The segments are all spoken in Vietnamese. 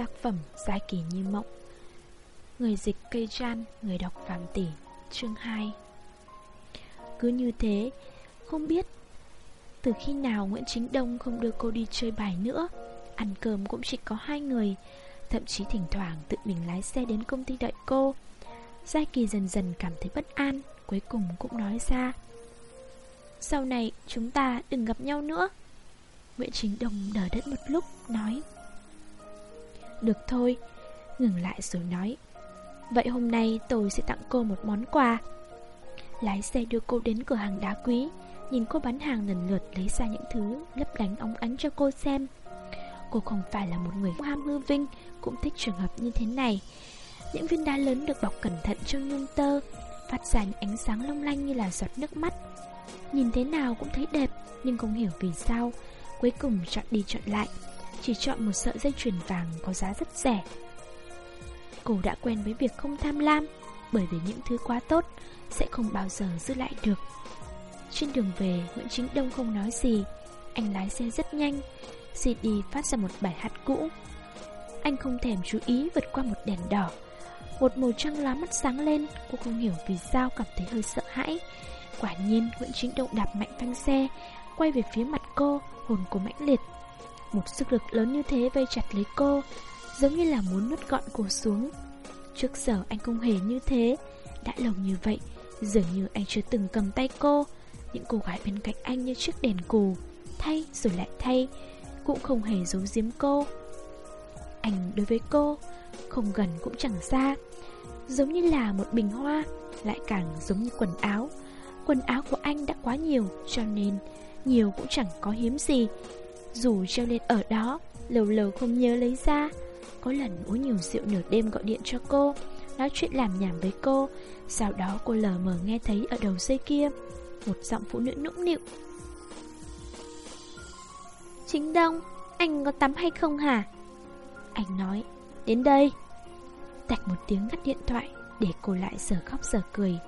Tác phẩm Giai kỳ như mộng. Người dịch cây chan Người đọc Phạm Tỷ, Chương 2 Cứ như thế, Không biết Từ khi nào Nguyễn Chính Đông không đưa cô đi chơi bài nữa. Ăn cơm cũng chỉ có hai người, Thậm chí thỉnh thoảng tự mình lái xe đến công ty đợi cô. Giai Kỳ dần dần cảm thấy bất an, Cuối cùng cũng nói ra, Sau này chúng ta đừng gặp nhau nữa. Nguyễn Chính Đông đờ đất một lúc, Nói được thôi. Ngừng lại rồi nói, Vậy hôm nay tôi sẽ tặng cô một món quà. Lái xe đưa cô đến cửa hàng đá quý, Nhìn cô bán hàng lần lượt lấy ra những thứ lấp lánh óng ánh cho cô xem. Cô không phải là một người ham hư vinh, Cũng thích trường hợp như thế này. Những viên đá lớn được bọc cẩn thận trong nhung tơ, Phát ra những ánh sáng long lanh như là giọt nước mắt. Nhìn thế nào cũng thấy đẹp, Nhưng không hiểu vì sao, Cuối cùng chọn đi chọn lại. Chỉ chọn một sợi dây chuyền vàng có giá rất rẻ. Cô đã quen với việc không tham lam, Bởi vì những thứ quá tốt Sẽ không bao giờ giữ lại được. Trên đường về, Nguyễn Chính Đông không nói gì. Anh lái xe rất nhanh CD phát ra một bài hát cũ. Anh không thèm chú ý vượt qua một đèn đỏ. Một màu trăng lá mắt sáng lên, Cô không hiểu vì sao cảm thấy hơi sợ hãi. Quả nhiên, Nguyễn Chính Đông đạp mạnh phanh xe, Quay về phía mặt cô, Hồn cô mãnh liệt. Một sức lực lớn như thế vây chặt lấy cô, Giống như là muốn nuốt gọn cô xuống. Trước giờ anh không hề như thế, Đã lâu như vậy, Dường như anh chưa từng cầm tay cô. Những cô gái bên cạnh anh như chiếc đèn cù, Thay rồi lại thay, Cũng không hề giấu giếm cô. Anh đối với cô, Không gần cũng chẳng xa, Giống như là một bình hoa, Lại càng giống như quần áo. Quần áo của anh đã quá nhiều, Cho nên nhiều cũng chẳng có hiếm gì. Dù treo lên ở đó, Lâu lâu không nhớ lấy ra. Có lần uống nhiều rượu nửa đêm gọi điện cho cô, Nói chuyện làm nhảm với cô. Sau đó cô lờ mờ nghe thấy ở đầu dây kia, Một giọng phụ nữ nũng nịu. Chính Đông, Anh có tắm hay không hả? Anh nói, Đến đây. Tạch một tiếng ngắt điện thoại Để cô lại giờ khóc giờ cười.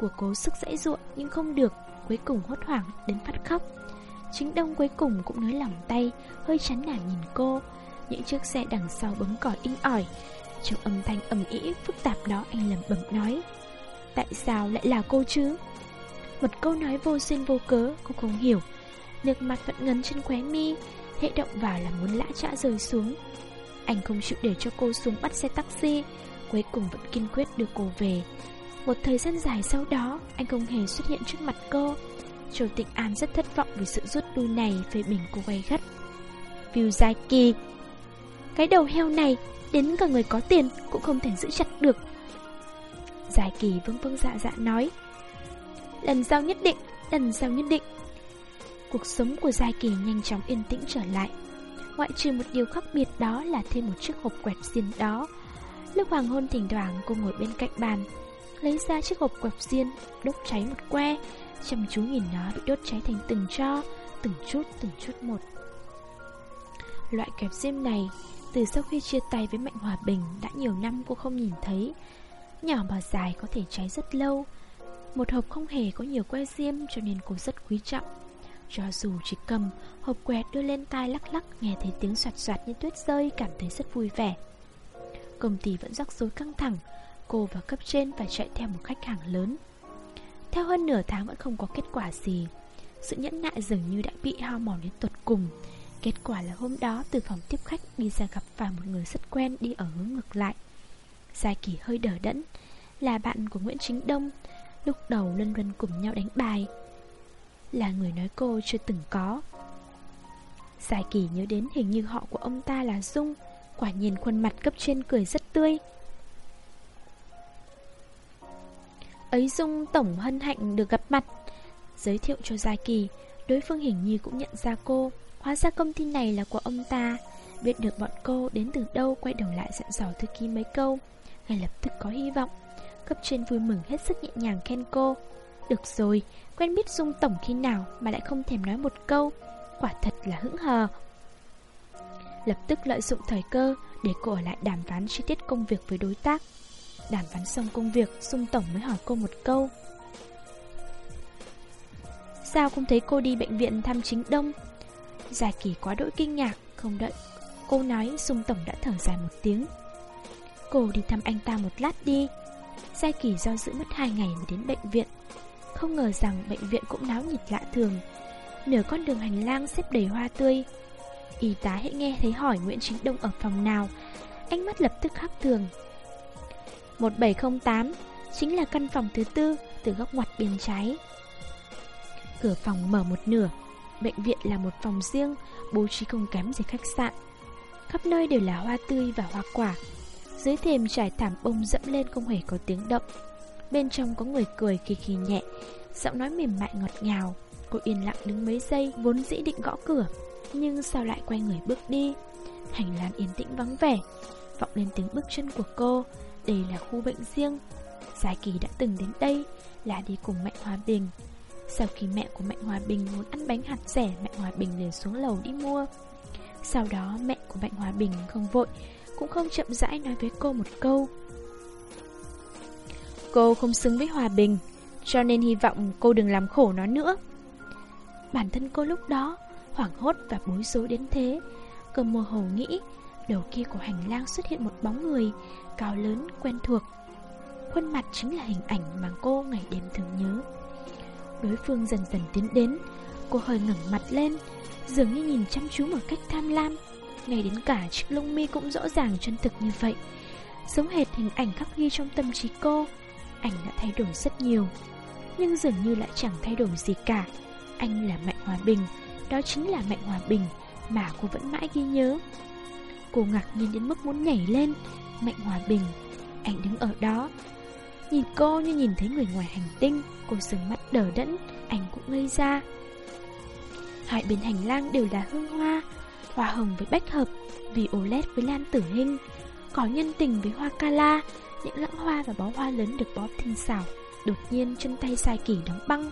Của cố sức dãy ruộng nhưng không được, Cuối cùng hốt hoảng đến phát khóc. Chính Đông cuối cùng cũng nới lỏng tay, Hơi chán nản nhìn cô. Những chiếc xe đằng sau bấm còi in ỏi. Trong âm thanh ầm ĩ phức tạp đó, anh lầm bẩm nói, Tại sao lại là cô chứ? Một câu nói vô duyên vô cớ, Cô không hiểu. Nước mặt vẫn ngấn trên khóe mi, Hệ động vào là muốn lã trã rơi xuống. Anh không chịu để cho cô xuống bắt xe taxi, Cuối cùng vẫn kiên quyết đưa cô về. Một thời gian dài sau đó, Anh không hề xuất hiện trước mặt cô. Châu Tịnh An rất thất vọng vì sự rút lui này phê bình cô gay gắt. View gia kỳ, cái đầu heo này Đến cả người có tiền cũng không thể giữ chặt được. Gia kỳ vâng vâng dạ dạ nói, Lần sau nhất định, Lần sau nhất định. Cuộc sống của Giai Kỳ nhanh chóng yên tĩnh trở lại. Ngoại trừ một điều khác biệt đó là thêm một chiếc hộp quẹt diên đó. Lúc hoàng hôn thỉnh thoảng cô ngồi bên cạnh bàn, Lấy ra chiếc hộp quẹt diên Đốt cháy một que Chăm chú nhìn nó bị đốt cháy thành từng cho Từng chút từng chút một. Loại kẹp xiêm này, từ sau khi chia tay với Mạnh Hòa Bình Đã nhiều năm cô không nhìn thấy. Nhỏ mà dài có thể cháy rất lâu. Một hộp không hề có nhiều que diêm Cho nên cô rất quý trọng. Cho dù chỉ cầm, Hộp quẹt đưa lên tai lắc lắc, Nghe thấy tiếng soạt soạt như tuyết rơi, Cảm thấy rất vui vẻ. Công ty vẫn rắc rối căng thẳng. Cô và cấp trên phải chạy theo một khách hàng lớn. Theo hơn nửa tháng vẫn không có kết quả gì Sự nhẫn nại dường như đã bị hao mòn đến tột cùng Kết quả là hôm đó từ phòng tiếp khách đi ra gặp phải một người rất quen đi ở hướng ngược lại. Giai Kỳ hơi đỡ đẫn, là bạn của Nguyễn Chính Đông, lúc đầu luân luân cùng nhau đánh bài. Là người nói cô chưa từng có. Giai Kỳ nhớ đến hình như họ của ông ta là Dung, quả nhiên khuôn mặt cấp trên cười rất tươi. Ấy Dung tổng hân hạnh được gặp mặt, giới thiệu cho gia Kỳ, đối phương hình như cũng nhận ra cô. Hóa ra công ty này là của ông ta. Biết được bọn cô đến từ đâu Quay đầu lại dặn dò thư ký mấy câu. Ngay lập tức có hy vọng. Cấp trên vui mừng hết sức nhẹ nhàng khen cô. Được rồi, quen biết Dung Tổng khi nào Mà lại không thèm nói một câu. Quả thật là hững hờ. Lập tức lợi dụng thời cơ Để cô ở lại đàm phán chi tiết công việc với đối tác. Đàm phán xong công việc Dung Tổng mới hỏi cô một câu. Sao không thấy cô đi bệnh viện thăm chính đông? Giải kỳ quá đỗi kinh ngạc, Không đợi. Cô nói Dung Tổng đã thở dài một tiếng. Cô đi thăm anh ta một lát đi. Gia Kỳ do dự mất hai ngày mới đến bệnh viện. Không ngờ rằng bệnh viện cũng náo nhiệt lạ thường. Nửa con đường hành lang xếp đầy hoa tươi. Y tá hãy nghe thấy hỏi Nguyễn Chính Đông ở phòng nào. Ánh mắt lập tức khác thường. 1708 Chính là căn phòng thứ tư Từ góc ngoặt bên trái. Cửa phòng mở một nửa, Bệnh viện là một phòng riêng, Bố trí không kém gì khách sạn. Khắp nơi đều là hoa tươi và hoa quả. Dưới thềm trải thảm bông dẫm lên không hề có tiếng động. Bên trong có người cười kỳ kỳ nhẹ, Giọng nói mềm mại ngọt ngào. Cô yên lặng đứng mấy giây, Vốn dĩ định gõ cửa, Nhưng sao lại quay người bước đi? Hành lang yên tĩnh vắng vẻ, Vọng lên tiếng bước chân của cô. Đây là khu bệnh riêng. Giải kỳ đã từng đến đây Là đi cùng Mạnh Hòa Bình. Sau khi mẹ của Mạnh Hòa Bình muốn ăn bánh hạt rẻ, Mạnh Hòa Bình liền xuống lầu đi mua. Sau đó, mẹ của Mạnh Hòa Bình không vội, Cũng không chậm rãi nói với cô một câu. Cô không xứng với Hòa Bình, Cho nên hy vọng cô đừng làm khổ nó nữa. Bản thân cô lúc đó Hoảng hốt và bối rối đến thế, Cơ mơ hồ nghĩ Đầu kia của hành lang xuất hiện một bóng người, Cao lớn, quen thuộc. Khuôn mặt chính là hình ảnh mà cô ngày đêm thường nhớ. Đối phương dần dần tiến đến, Cô hơi ngẩng mặt lên, Dường như nhìn chăm chú một cách tham lam. Ngay đến cả chiếc lông mi cũng rõ ràng chân thực như vậy. Giống hệt hình ảnh khắc ghi trong tâm trí cô Ảnh đã thay đổi rất nhiều. Nhưng dường như lại chẳng thay đổi gì cả. Anh là Mạnh Hòa Bình, Đó chính là Mạnh Hòa Bình Mà cô vẫn mãi ghi nhớ. Cô ngạc nhiên đến mức muốn nhảy lên. Mạnh Hòa Bình, Anh đứng ở đó. Nhìn cô như nhìn thấy người ngoài hành tinh. Cô sừng mắt đờ đẫn, Anh cũng ngây ra. Hai bên hành lang đều là hương hoa Hoa hồng với bách hợp Violet với lan tử hình. Có nhân tình với hoa cala Những lãng hoa và bó hoa lớn được bó tinh xảo. Đột nhiên chân tay sai kỳ đóng băng,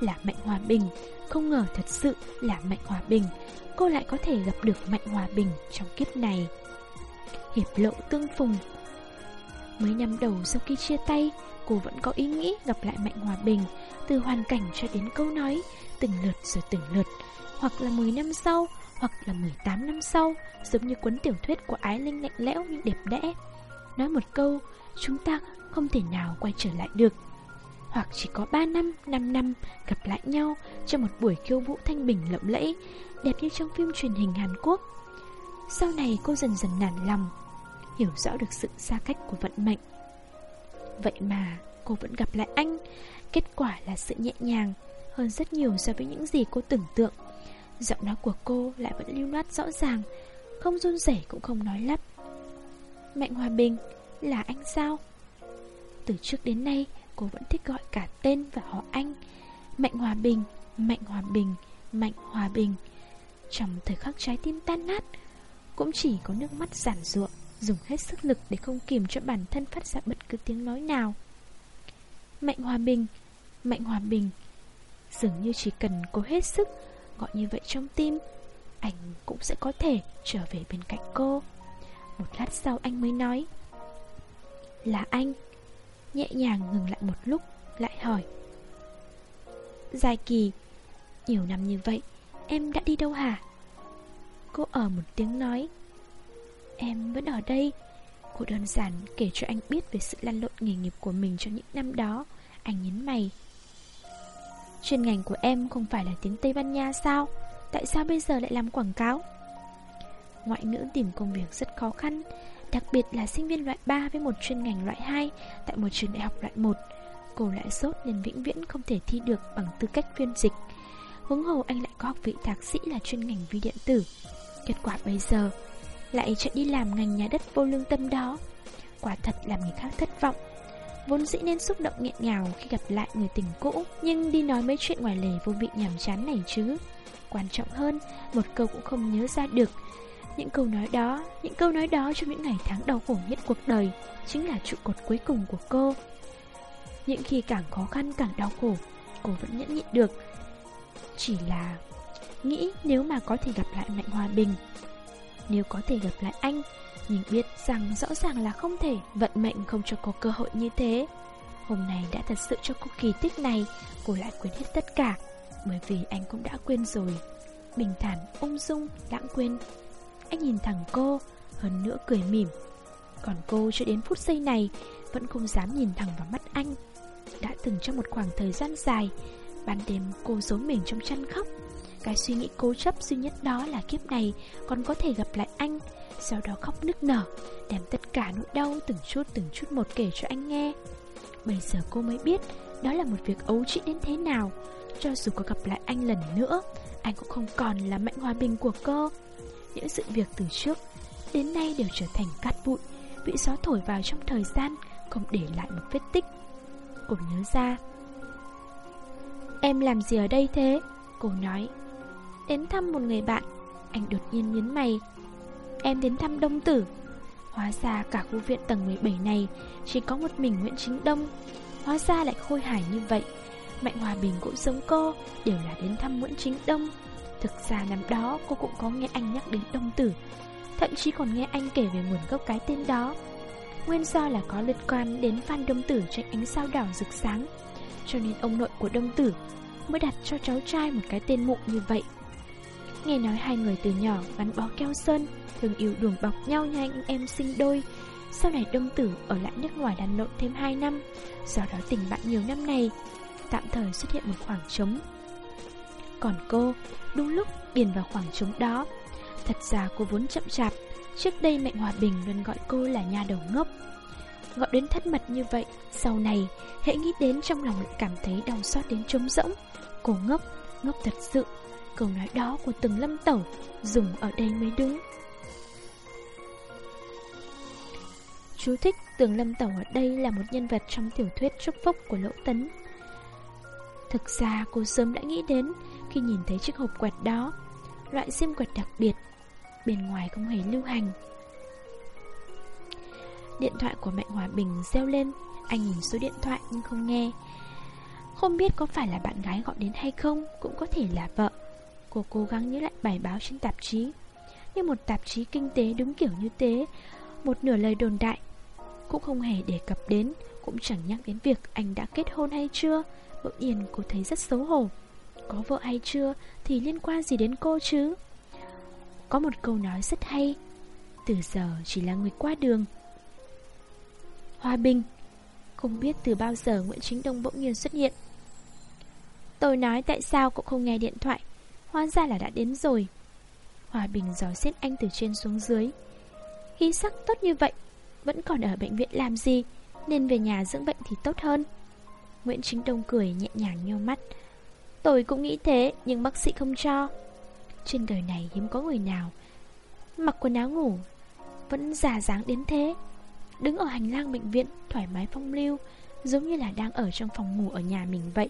Là Mạnh Hòa Bình không ngờ thật sự là Mạnh Hòa Bình. Cô lại có thể gặp được Mạnh Hòa Bình trong kiếp này. Hiệp lộ tương phùng. Mấy năm đầu sau khi chia tay, Cô vẫn có ý nghĩ gặp lại Mạnh Hòa Bình, Từ hoàn cảnh cho đến câu nói, Từng lượt rồi từng lượt. Hoặc là 10 năm sau, Hoặc là 18 năm sau, Giống như cuốn tiểu thuyết của Ái Linh lạnh lẽo nhưng đẹp đẽ. Nói một câu, Chúng ta không thể nào quay trở lại được. Hoặc chỉ có 3 năm, 5 năm Gặp lại nhau Trong một buổi khiêu vũ thanh bình lộng lẫy Đẹp như trong phim truyền hình Hàn Quốc Sau này cô dần dần nản lòng hiểu rõ được sự xa cách của vận mệnh. Vậy mà cô vẫn gặp lại anh, kết quả là sự nhẹ nhàng hơn rất nhiều so với những gì cô tưởng tượng. Giọng nói của cô lại vẫn lưu loát rõ ràng, không run rẩy cũng không nói lắp. Mạnh Hòa Bình, là anh sao? Từ trước đến nay, cô vẫn thích gọi cả tên và họ anh. Mạnh Hòa Bình, Mạnh Hòa Bình, Mạnh Hòa Bình. Trong thời khắc trái tim tan nát, cũng chỉ có nước mắt giản ruộng dùng hết sức lực để không kìm cho bản thân phát ra bất cứ tiếng nói nào. Mạnh Hòa Bình, Mạnh Hòa Bình, dường như chỉ cần cố hết sức gọi như vậy trong tim, anh cũng sẽ có thể trở về bên cạnh cô. Một lát sau anh mới nói, là anh. Nhẹ nhàng ngừng lại một lúc, lại hỏi. Dài kỳ, nhiều năm như vậy, em đã đi đâu hả? Cô ở một tiếng nói. Em vẫn ở đây. Cô đơn giản kể cho anh biết về sự lăn lộn nghề nghiệp của mình trong những năm đó. Anh nhấn mày. Chuyên ngành của em không phải là tiếng Tây Ban Nha sao? Tại sao bây giờ lại làm quảng cáo? Ngoại ngữ tìm công việc rất khó khăn. Đặc biệt là sinh viên loại 3 với một chuyên ngành loại 2 Tại một trường đại học loại 1 Cô lại sốt nên vĩnh viễn không thể thi được bằng tư cách phiên dịch. Huống hồ anh lại có học vị thạc sĩ là chuyên ngành vi điện tử. Kết quả bây giờ lại chạy đi làm ngành nhà đất vô lương tâm đó. Quả thật làm người khác thất vọng. Vốn dĩ nên xúc động nghẹn ngào khi gặp lại người tình cũ Nhưng đi nói mấy chuyện ngoài lề vô vị nhàm chán này chứ. Quan trọng hơn, một câu cũng không nhớ ra được những câu nói đó, những câu nói đó trong những ngày tháng đau khổ nhất cuộc đời Chính là trụ cột cuối cùng của cô. Những khi càng khó khăn càng đau khổ Cô vẫn nhẫn nhịn được. Chỉ là Nghĩ nếu mà có thể gặp lại Mạnh Hòa Bình nếu có thể gặp lại anh Nhưng biết rằng rõ ràng là không thể Vận mệnh không cho cô cơ hội như thế. Hôm nay đã thật sự cho cô kỳ tích này Cô lại quên hết tất cả Bởi vì anh cũng đã quên rồi. Bình thản, ung dung, lãng quên. Anh nhìn thẳng cô, Hơn nữa cười mỉm. Còn cô cho đến phút giây này, Vẫn không dám nhìn thẳng vào mắt anh. Đã từng trong một khoảng thời gian dài, Ban đêm cô giấu mình trong chăn khóc. Cái suy nghĩ cố chấp duy nhất đó là kiếp này Còn có thể gặp lại anh, Sau đó khóc nức nở, Đem tất cả nỗi đau từng chút từng chút một kể cho anh nghe. Bây giờ cô mới biết Đó là một việc ấu trĩ đến thế nào. Cho dù có gặp lại anh lần nữa, Anh cũng không còn là mạnh hòa bình của cô. Những sự việc từ trước, Đến nay đều trở thành cát bụi, Bị gió thổi vào trong thời gian, Không để lại một vết tích. Cô nhớ ra, Em làm gì ở đây thế? Cô nói, Đến thăm một người bạn. Anh đột nhiên nhấn mày, Em đến thăm Đông Tử. Hóa ra cả khu viện tầng 17 này Chỉ có một mình Nguyễn Chính Đông. Hóa ra lại khôi hài như vậy. Mạnh Hòa Bình cũng giống cô, Đều là đến thăm Nguyễn Chính Đông. Thực ra năm đó cô cũng có nghe anh nhắc đến Đông Tử, Thậm chí còn nghe anh kể về nguồn gốc cái tên đó. Nguyên do là có liên quan đến Phan Đông Tử tranh ánh sao đỏ rực sáng, Cho nên ông nội của Đông Tử mới đặt cho cháu trai một cái tên mụ như vậy. Nghe nói hai người từ nhỏ gắn bó keo sơn Thường yêu đùm bọc nhau như anh em sinh đôi, Sau này Đông Tử ở lại nước ngoài đàn lộn thêm 2 năm, Do đó tình bạn nhiều năm này Tạm thời xuất hiện một khoảng trống. Còn cô, Đúng lúc điền vào khoảng trống đó. Thật ra cô vốn chậm chạp, Trước đây Mạnh Hòa Bình luôn gọi cô là nhà đầu ngốc. Gọi đến thất mật như vậy, Sau này Hãy nghĩ đến trong lòng lại cảm thấy đau xót đến trống rỗng. Cô ngốc Ngốc thật sự, Câu nói đó của từng lâm tẩu, Dùng ở đây mới đúng. Chú thích Tường Lâm Tẩu ở đây là một nhân vật trong tiểu thuyết Trúc Phúc của Lỗ Tấn. Thực ra cô sớm đã nghĩ đến khi nhìn thấy chiếc hộp quẹt đó, Loại sim quẹt đặc biệt, Bên ngoài không hề lưu hành. Điện thoại của Mạnh Hòa Bình reo lên, Anh nhìn số điện thoại nhưng không nghe. Không biết có phải là bạn gái gọi đến hay không, Cũng có thể là vợ. Cô cố gắng nhớ lại bài báo trên tạp chí. Như một tạp chí kinh tế đúng kiểu như thế, Một nửa lời đồn đại Cũng không hề đề cập đến, Cũng chẳng nhắc đến việc anh đã kết hôn hay chưa. Bỗng nhiên cô thấy rất xấu hổ. Có vợ hay chưa Thì liên quan gì đến cô chứ? Có một câu nói rất hay, Từ giờ chỉ là người qua đường. Hòa bình, Không biết từ bao giờ Nguyễn Chính Đông bỗng nhiên xuất hiện. Tôi nói tại sao cậu không nghe điện thoại? Hóa ra là đã đến rồi. Hòa Bình dò xét anh từ trên xuống dưới. Khí sắc tốt như vậy, Vẫn còn ở bệnh viện làm gì? Nên về nhà dưỡng bệnh thì tốt hơn. Nguyễn Chính Đông cười nhẹ nhàng nhô mắt. Tôi cũng nghĩ thế, Nhưng bác sĩ không cho. Trên đời này hiếm có người nào Mặc quần áo ngủ Vẫn già dáng đến thế. Đứng ở hành lang bệnh viện, Thoải mái phong lưu, Giống như là đang ở trong phòng ngủ ở nhà mình vậy.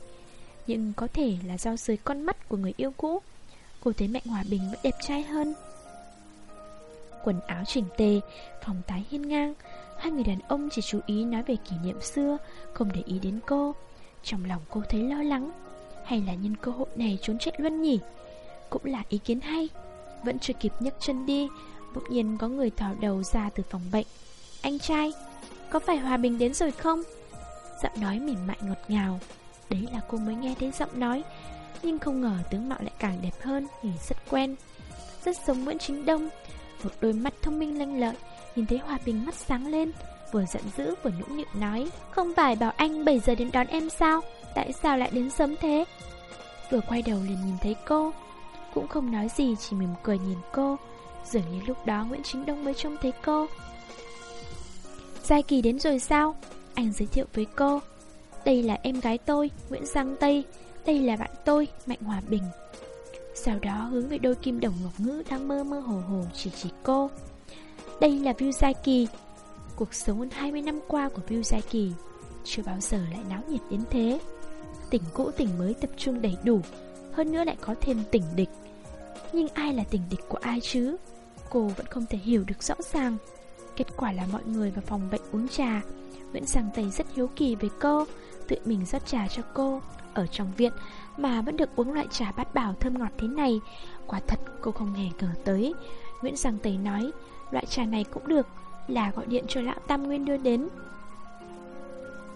Nhưng có thể là do dưới con mắt của người yêu cũ, Cô thấy Mạnh Hòa Bình vẫn đẹp trai hơn. Quần áo chỉnh tề Phòng tái hiên ngang, Hai người đàn ông chỉ chú ý nói về kỷ niệm xưa, Không để ý đến cô. Trong lòng cô thấy lo lắng. Hay là nhân cơ hội này trốn chạy luôn nhỉ? Cũng là ý kiến hay. Vẫn chưa kịp nhấc chân đi, Bỗng nhiên có người thò đầu ra từ phòng bệnh. Anh trai, Có phải Hòa Bình đến rồi không? Giọng nói mỉm mại ngọt ngào. Đấy là cô mới nghe thấy giọng nói, Nhưng không ngờ tướng mạo lại càng đẹp hơn, Nhìn rất quen. Rất giống Nguyễn Chính Đông. Một đôi mắt thông minh lanh lợi, Nhìn thấy Hòa Bình mắt sáng lên, Vừa giận dữ vừa nũng nịu nói, Không phải bảo anh 7 giờ đến đón em sao? Tại sao lại đến sớm thế? Vừa quay đầu liền nhìn thấy cô, Cũng không nói gì, chỉ mỉm cười nhìn cô. Dường như lúc đó Nguyễn Chính Đông mới trông thấy cô. Giai Kỳ đến rồi sao? Anh giới thiệu với cô. Đây là em gái tôi, Nguyễn Giang Tây. Đây là bạn tôi, Mạnh Hòa Bình. Sau đó hướng về đôi kim đồng ngọc ngữ Đang mơ mơ hồ hồ chỉ chỉ cô. Đây là View Giai Kỳ. Cuộc sống hơn 20 năm qua của View Giai Kỳ Chưa bao giờ lại náo nhiệt đến thế. Tỉnh cũ tỉnh mới tập trung đầy đủ, Hơn nữa lại có thêm tỉnh địch. Nhưng ai là tỉnh địch của ai chứ? Cô vẫn không thể hiểu được rõ ràng. Kết quả là mọi người vào phòng bệnh uống trà. Nguyễn Giang Tây rất hiếu kỳ với cô, Tự mình rót trà cho cô Ở trong viện Mà vẫn được uống loại trà bát bảo thơm ngọt thế này. Quả thật, cô không hề ngờ tới. Nguyễn Giang Tây nói, Loại trà này cũng được, Là gọi điện cho lão Tam Nguyên đưa đến.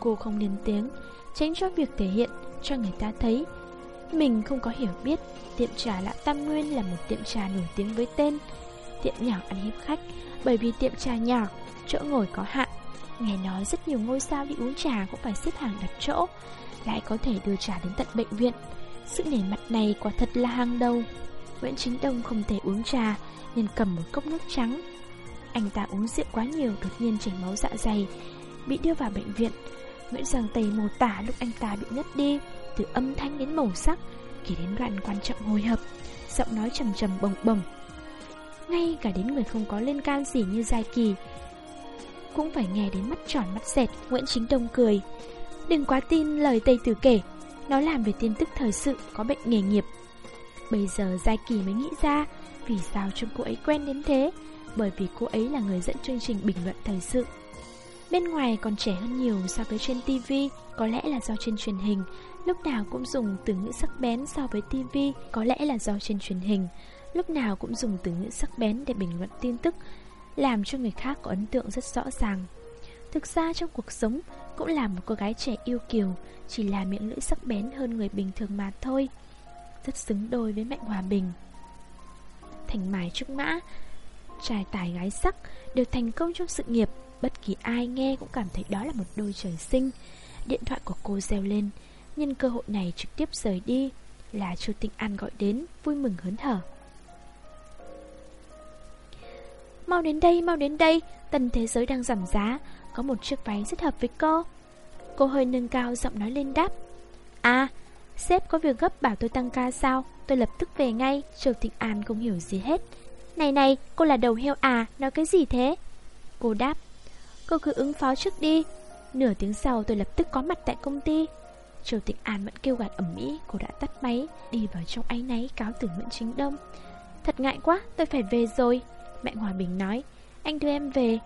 Cô không lên tiếng. Tránh cho việc thể hiện cho người ta thấy. Mình không có hiểu biết, Tiệm trà lão Tam Nguyên là một tiệm trà nổi tiếng với tên Tiệm nhỏ ăn hiếp khách, Bởi vì tiệm trà nhỏ, Chỗ ngồi có hạn. Nghe nói rất nhiều ngôi sao đi uống trà Cũng phải xếp hàng đặt chỗ, Lại có thể đưa trà đến tận bệnh viện. Sự nể mặt này quả thật là hàng đầu. Nguyễn Chính Đông không thể uống trà, Nên cầm một cốc nước trắng. Anh ta uống rượu quá nhiều, Đột nhiên chảy máu dạ dày, Bị đưa vào bệnh viện. Nguyễn Giang Tây mô tả lúc anh ta bị ngất đi, Từ âm thanh đến màu sắc Kể đến đoạn quan trọng hồi hợp Giọng nói trầm trầm bồng bồng. Ngay cả đến người không có lên can gì như Giai Kỳ, Cũng phải nghe đến mắt tròn mắt dẹt, Nguyễn Chính Đông cười. Đừng quá tin lời Tây Tử kể, Nó làm về tin tức thời sự có bệnh nghề nghiệp. Bây giờ Giai Kỳ mới nghĩ ra, Vì sao trông cô ấy quen đến thế? Bởi vì cô ấy là người dẫn chương trình bình luận thời sự. Bên ngoài còn trẻ hơn nhiều so với trên TV Có lẽ là do trên truyền hình. Lúc nào cũng dùng từ ngữ sắc bén so với TV Có lẽ là do trên truyền hình. Lúc nào cũng dùng từ ngữ sắc bén để bình luận tin tức, Làm cho người khác có ấn tượng rất rõ ràng. Thực ra trong cuộc sống, Cũng là một cô gái trẻ yêu kiều, Chỉ là miệng lưỡi sắc bén hơn người bình thường mà thôi. Rất xứng đôi với Mạnh Hòa Bình. Thành mài trúc mã, Trai tài gái sắc Đều thành công trong sự nghiệp. Bất kỳ ai nghe cũng cảm thấy đó là một đôi trời sinh. Điện thoại của cô reo lên Nhân cơ hội này trực tiếp rời đi Là Chu Tịnh An gọi đến Vui mừng hớn hở. Mau đến đây, mau đến đây Tần thế giới đang giảm giá Có một chiếc váy rất hợp với cô. Cô hơi nâng cao giọng nói lên đáp. À, sếp có việc gấp bảo tôi tăng ca sao? Tôi lập tức về ngay Châu Tịnh An không hiểu gì hết. Này này, cô là đầu heo à, nói cái gì thế? Cô đáp. Cô cứ ứng phó trước đi. Nửa tiếng sau tôi lập tức có mặt tại công ty. Chủ Tịch An vẫn kêu gạt ẩm mỹ Cô đã tắt máy, Đi vào trong áy náy cáo từ Nguyễn Chính Đông. Thật ngại quá, tôi phải về rồi Mẹ Hòa Bình nói. Anh đưa em về.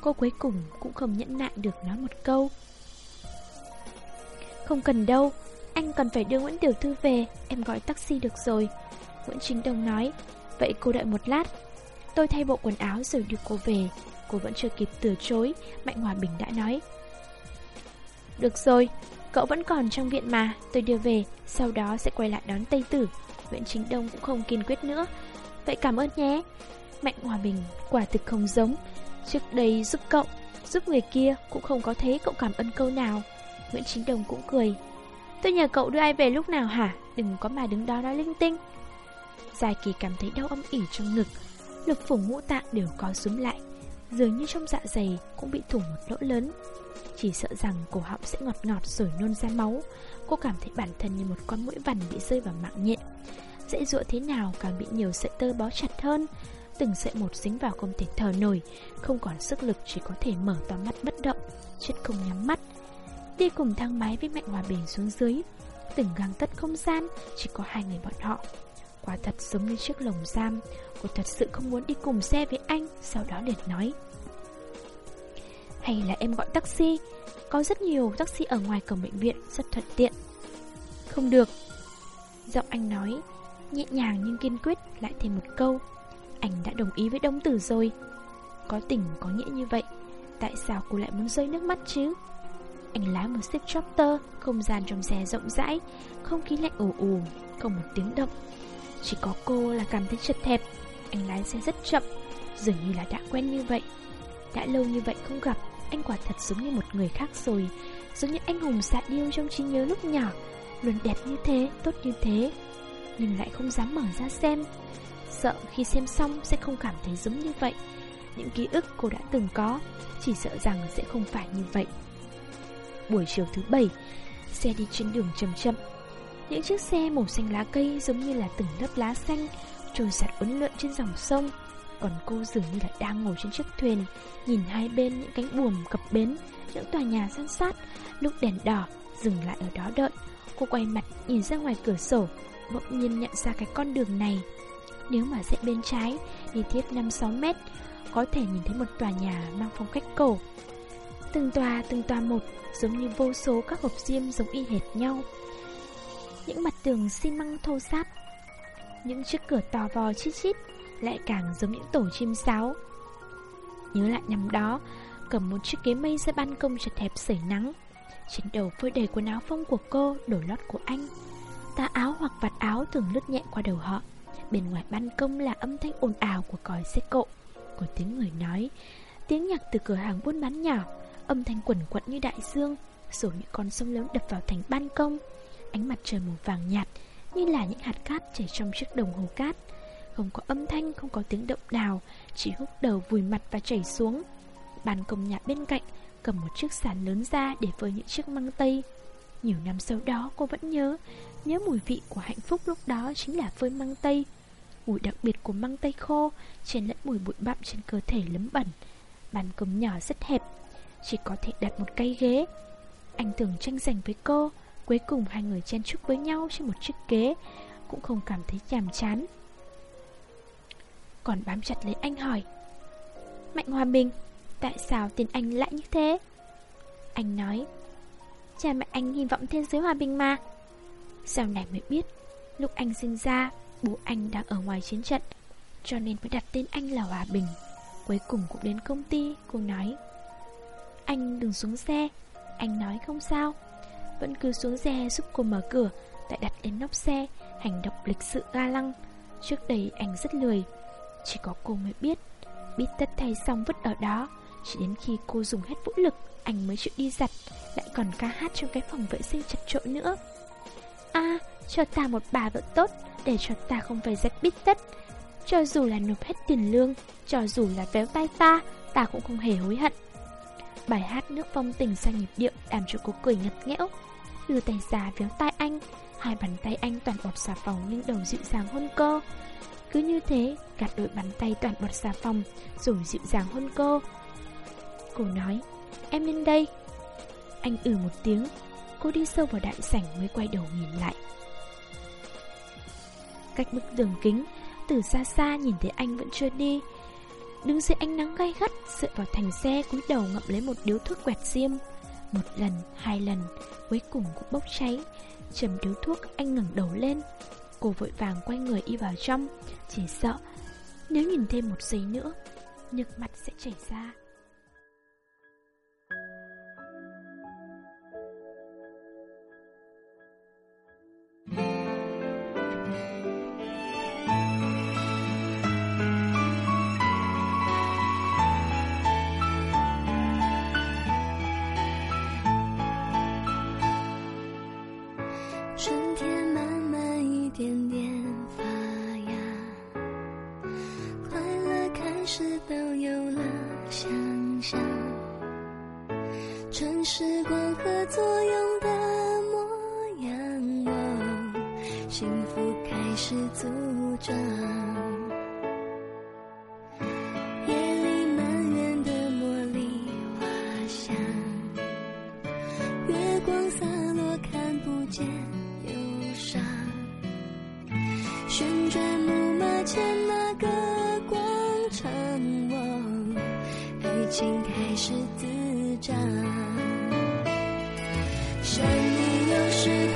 Cô cuối cùng cũng không nhẫn nại được nói một câu. Không cần đâu, Anh còn phải đưa Nguyễn Tiểu Thư về, Em gọi taxi được rồi, Nguyễn Chính Đông nói. Vậy cô đợi một lát. Tôi thay bộ quần áo rồi đưa cô về. Cô vẫn chưa kịp từ chối Mạnh Hòa Bình đã nói. Được rồi, cậu vẫn còn trong viện mà Tôi đưa về, sau đó sẽ quay lại đón Tây Tử. Nguyễn Chính Đông cũng không kiên quyết nữa. Vậy cảm ơn nhé. Mạnh Hòa Bình quả thực không giống. Trước đây giúp cậu Giúp người kia cũng không có thấy cậu cảm ơn câu nào. Nguyễn Chính Đông cũng cười. Tôi nhờ cậu đưa ai về lúc nào hả? Đừng có mà đứng đó nói linh tinh. Dài kỳ cảm thấy đau âm ỉ trong ngực. Lực phủng ngũ tạng đều có súm lại. Dường như trong dạ dày cũng bị thủng một lỗ lớn. Chỉ sợ rằng cổ họng sẽ ngọt ngọt rồi nôn ra máu. Cô cảm thấy bản thân như một con mũi vằn bị rơi vào mạng nhện. Dễ dụa thế nào càng bị nhiều sợi tơ bó chặt hơn? Từng sợi một dính vào không thể thở nổi, Không còn sức lực chỉ có thể mở to mắt bất động, Chết không nhắm mắt. Đi cùng thang máy với Mạnh Hòa Bình xuống dưới, Từng găng tất không gian, Chỉ có hai người bọn họ. Quả thật giống như chiếc lồng giam. Cô thật sự không muốn đi cùng xe với anh, Sau đó liền nói. Hay là em gọi taxi? Có rất nhiều taxi ở ngoài cổng bệnh viện, Rất thuận tiện. Không được. Giọng anh nói, Nhẹ nhàng nhưng kiên quyết, lại thêm một câu. Anh đã đồng ý với đông tử rồi. Có tình, có nghĩa như vậy. Tại sao cô lại muốn rơi nước mắt chứ? Anh lái một chiếc chopper Không gian trong xe rộng rãi, Không khí lạnh ù ù, Không một tiếng động. Chỉ có cô là cảm thấy chật hẹp anh lái xe rất chậm Dường như là đã quen như vậy. Đã lâu như vậy không gặp Anh quả thật giống như một người khác rồi Giống như anh hùng xạ điêu trong trí nhớ lúc nhỏ Luôn đẹp như thế, tốt như thế Nhưng lại không dám mở ra xem. Sợ khi xem xong sẽ không cảm thấy giống như vậy. Những ký ức cô đã từng có Chỉ sợ rằng sẽ không phải như vậy. Buổi chiều thứ bảy Xe đi trên đường chậm chậm. Những chiếc xe màu xanh lá cây giống như là từng lớp lá xanh trôi giặt uốn lượn trên dòng sông. Còn cô dường như là đang ngồi trên chiếc thuyền, Nhìn hai bên những cánh buồm cập bến, Những tòa nhà san sát. Lúc đèn đỏ dừng lại ở đó đợi, Cô quay mặt nhìn ra ngoài cửa sổ, Bỗng nhiên nhận ra cái con đường này. Nếu mà rẽ bên trái Đi tiếp 5-6 mét, Có thể nhìn thấy một tòa nhà mang phong cách cổ. Từng tòa từng tòa một Giống như vô số các hộp diêm giống y hệt nhau. Những mặt tường xi măng thô ráp, những chiếc cửa to vò chít chít Lại càng giống những tổ chim sáo. Nhớ lại năm đó Cầm một chiếc ghế mây ra ban công chật hẹp sưởi nắng. Trên đầu phơi đầy quần áo phông của cô Đổ lót của anh. Tà áo hoặc vạt áo thường lướt nhẹ qua đầu họ. Bên ngoài ban công là âm thanh ồn ào của còi xe cộ. Của tiếng người nói Tiếng nhạc từ cửa hàng buôn bán nhỏ. Âm thanh quẩn quẩn như đại dương Rồi những con sông lớn đập vào thành ban công. Ánh mặt trời màu vàng nhạt Như là những hạt cát chảy trong chiếc đồng hồ cát. Không có âm thanh, không có tiếng động nào Chỉ hút đầu vùi mặt và chảy xuống. Ban công nhà bên cạnh Cầm một chiếc sàn lớn ra để vơi những chiếc măng tây. Nhiều năm sau đó cô vẫn nhớ Nhớ mùi vị của hạnh phúc lúc đó chính là phơi măng tây. Mùi đặc biệt của măng tây khô Trên lẫn mùi bụi bặm trên cơ thể lấm bẩn Bàn công nhỏ rất hẹp Chỉ có thể đặt một cây ghế. Anh tưởng tranh giành với cô Cuối cùng hai người chen chúc với nhau trên một chiếc ghế, Cũng không cảm thấy chàm chán. Còn bám chặt lấy anh hỏi, Mạnh Hòa Bình, Tại sao tên anh lại như thế? Anh nói, Cha mẹ anh hy vọng thế giới hòa bình mà. Sau này mới biết, Lúc anh sinh ra, Bố anh đang ở ngoài chiến trận, Cho nên mới đặt tên anh là Hòa Bình. Cuối cùng cũng đến công ty, Cô nói, Anh đừng xuống xe, Anh nói không sao. Vẫn cứ xuống xe giúp cô mở cửa Tại đặt lên nóc xe, Hành động lịch sự ga lăng. Trước đây anh rất lười, Chỉ có cô mới biết. Biết tất thay xong vứt ở đó, Chỉ đến khi cô dùng hết vũ lực, Anh mới chịu đi giặt, Lại còn ca hát trong cái phòng vệ sinh chật trội nữa. À cho ta một bà vợ tốt, Để cho ta không phải giặt bít tất. Cho dù là nộp hết tiền lương, Cho dù là véo tay ta Ta cũng không hề hối hận. Bài hát nước phong tình sang nhịp điệu Làm cho cô cười ngặt nghẽo. Đưa tay ra véo tay anh, Hai bàn tay anh toàn bọt xà phòng Nhưng đầu dịu dàng hôn cô. Cứ như thế gạt đôi bàn tay toàn bọt xà phòng Rồi dịu dàng hôn cô. Cô nói, Em lên đây. Anh ừ một tiếng, Cô đi sâu vào đại sảnh mới quay đầu nhìn lại. Cách bức tường kính, Từ xa xa nhìn thấy anh vẫn chưa đi Đứng dưới ánh nắng gay gắt Dựa vào thành xe cúi đầu ngậm lấy một điếu thuốc quẹt diêm Một lần, hai lần Cuối cùng cũng bốc cháy. Chầm điếu thuốc anh ngẩng đầu lên. Cô vội vàng quay người đi vào trong. Chỉ sợ Nếu nhìn thêm một giây nữa Nước mắt sẽ chảy ra. 幸福开始组装，夜里满园的茉莉花香，月光洒落，看不见忧伤，旋转木马前那个广场哦，爱情开始滋长，山里有石头。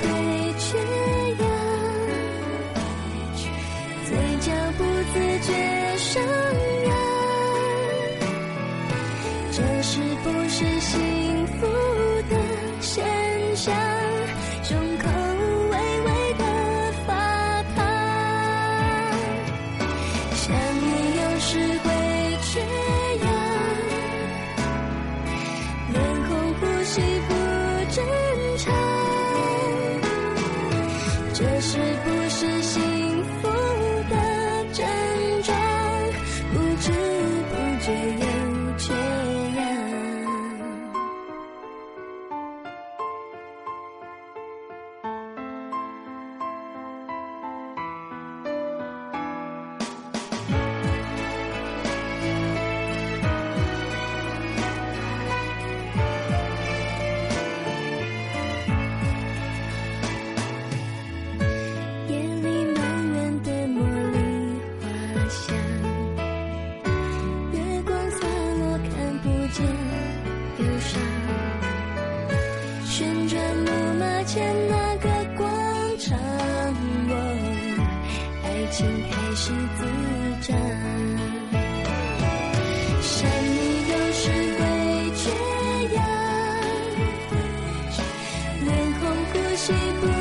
谁不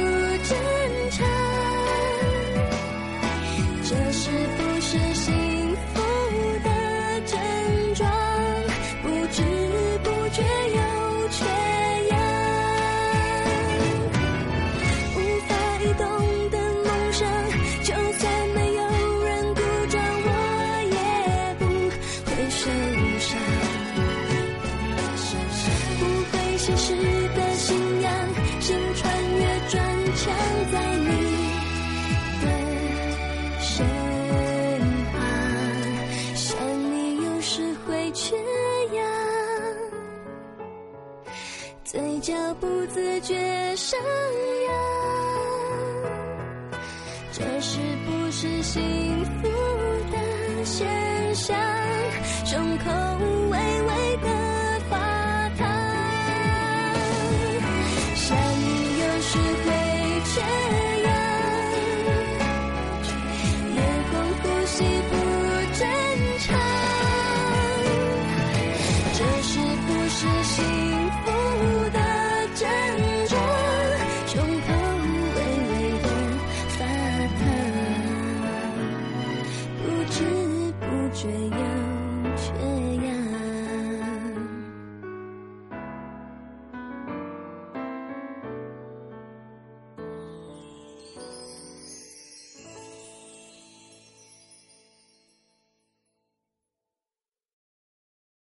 幸福的现象胸口微微的